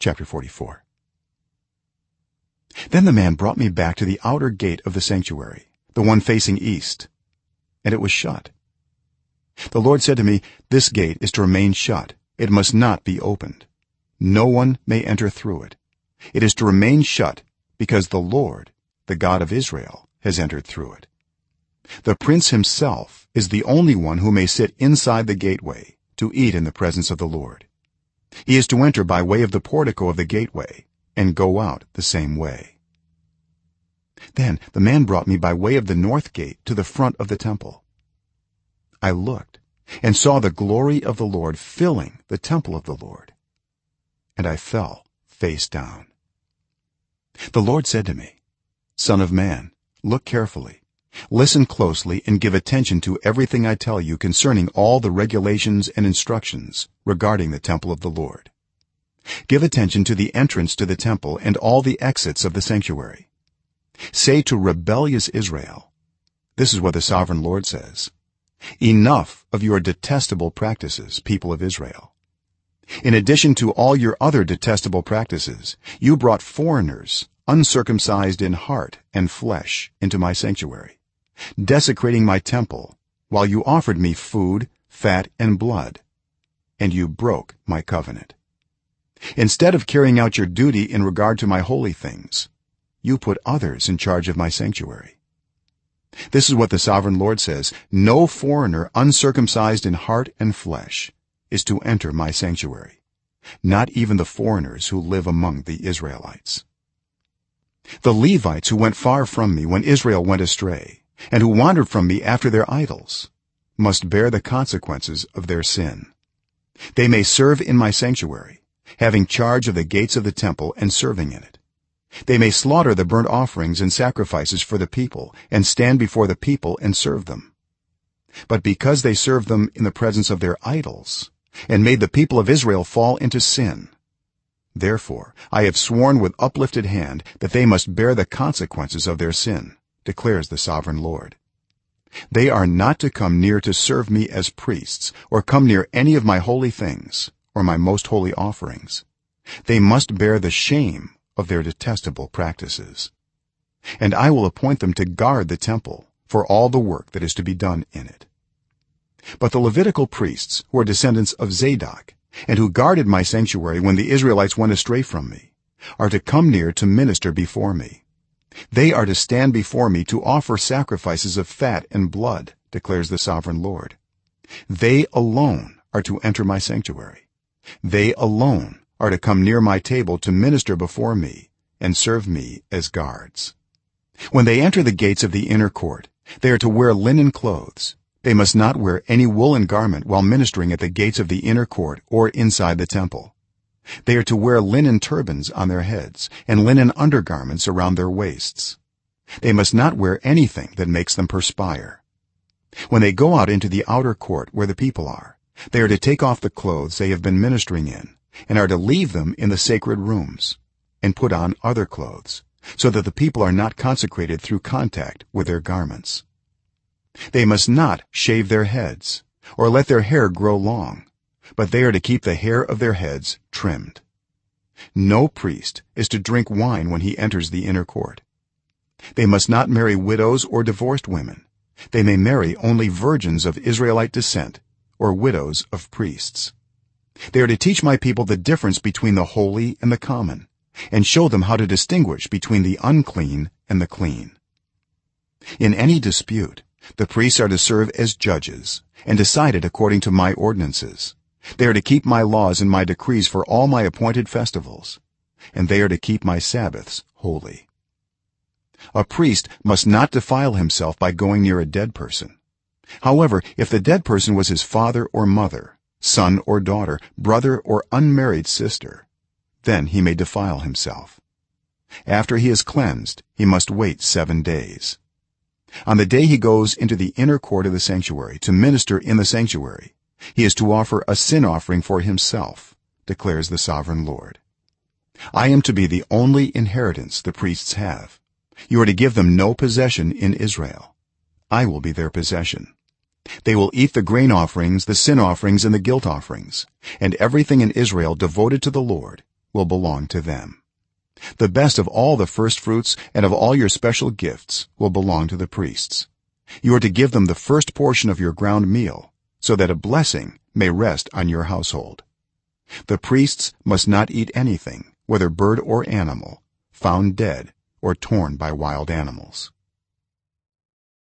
chapter 44 then the man brought me back to the outer gate of the sanctuary the one facing east and it was shut. The lord said to me this gate is to remain shut. It must not be opened. No one may enter through it. It is to remain shut because the lord the god of israel has entered through it. The prince himself is the only one who may sit inside the gateway to eat in the presence of the lord he is to enter by way of the portico of the gateway and go out the same way. Then the man brought me by way of the north gate to the front of the temple. I looked and saw the glory of the lord filling the temple of the lord and i fell face down. The lord said to me son of man look carefully listen closely and give attention to everything i tell you concerning all the regulations and instructions regarding the temple of the lord. Give attention to the entrance to the temple and all the exits of the sanctuary. Say to rebellious israel this is what the sovereign lord says. Enough of your detestable practices people of israel. In addition to all your other detestable practices you brought foreigners uncircumcised in heart and flesh into my sanctuary desecrating my temple while you offered me food fat and blood and you broke my covenant. Instead of carrying out your duty in regard to my holy things you put others in charge of my sanctuary. This is what the sovereign lord says no foreigner uncircumcised in heart and flesh is to enter my sanctuary not even the foreigners who live among the israelites. The levites who went far from me when israel went astray and who wandered from me after their idols must bear the consequences of their sin. They may serve in my sanctuary having charge of the gates of the temple and serving in it. They may slaughter the burnt offerings and sacrifices for the people and stand before the people and serve them. But because they served them in the presence of their idols and made the people of israel fall into sin therefore i have sworn with uplifted hand that they must bear the consequences of their sin declares the sovereign lord. They are not to come near to serve me as priests or come near any of my holy things or my most holy offerings. They must bear the shame of their detestable practices. And i will appoint them to guard the temple for all the work that is to be done in it. But the levitical priests who are descendants of zadok and who guarded my sanctuary when the israelites went astray from me are to come near to minister before me they are to stand before me to offer sacrifices of fat and blood declares the sovereign lord. They alone are to enter my sanctuary. They alone are to come near my table to minister before me and serve me as guards. When they enter the gates of the inner court they are to wear linen clothes. They must not wear any woolen garment while ministering at the gates of the inner court or inside the temple they are to wear linen turbans on their heads and linen undergarments around their waists. They must not wear anything that makes them perspire. When they go out into the outer court where the people are they are to take off the clothes they have been ministering in and are to leave them in the sacred rooms and put on other clothes so that the people are not consecrated through contact with their garments. They must not shave their heads or let their hair grow long but they are to keep the hair of their heads trimmed. No priest is to drink wine when he enters the inner court. They must not marry widows or divorced women. They may marry only virgins of israelite descent or widows of priests. They are to teach my people the difference between the holy and the common and show them how to distinguish between the unclean and the clean. In any dispute the priests are to serve as judges and decide it according to my ordinances they are to keep my laws and my decrees for all my appointed festivals and they are to keep my sabbaths holy. A priest must not defile himself by going near a dead person. However if the dead person was his father or mother son or daughter brother or unmarried sister then he may defile himself. After he is cleansed he must wait 7 days. On the day he goes into the inner court of the sanctuary to minister in the sanctuary he is to offer a sin offering for himself declares the sovereign lord. I am to be the only inheritance the priests have. You are to give them no possession in israel. I will be their possession. They will eat the grain offerings the sin offerings and the guilt offerings and everything in israel devoted to the lord will belong to them. The best of all the first fruits and of all your special gifts will belong to the priests. You are to give them the first portion of your ground meal so that a blessing may rest on your household. The priests must not eat anything whether bird or animal found dead or torn by wild animals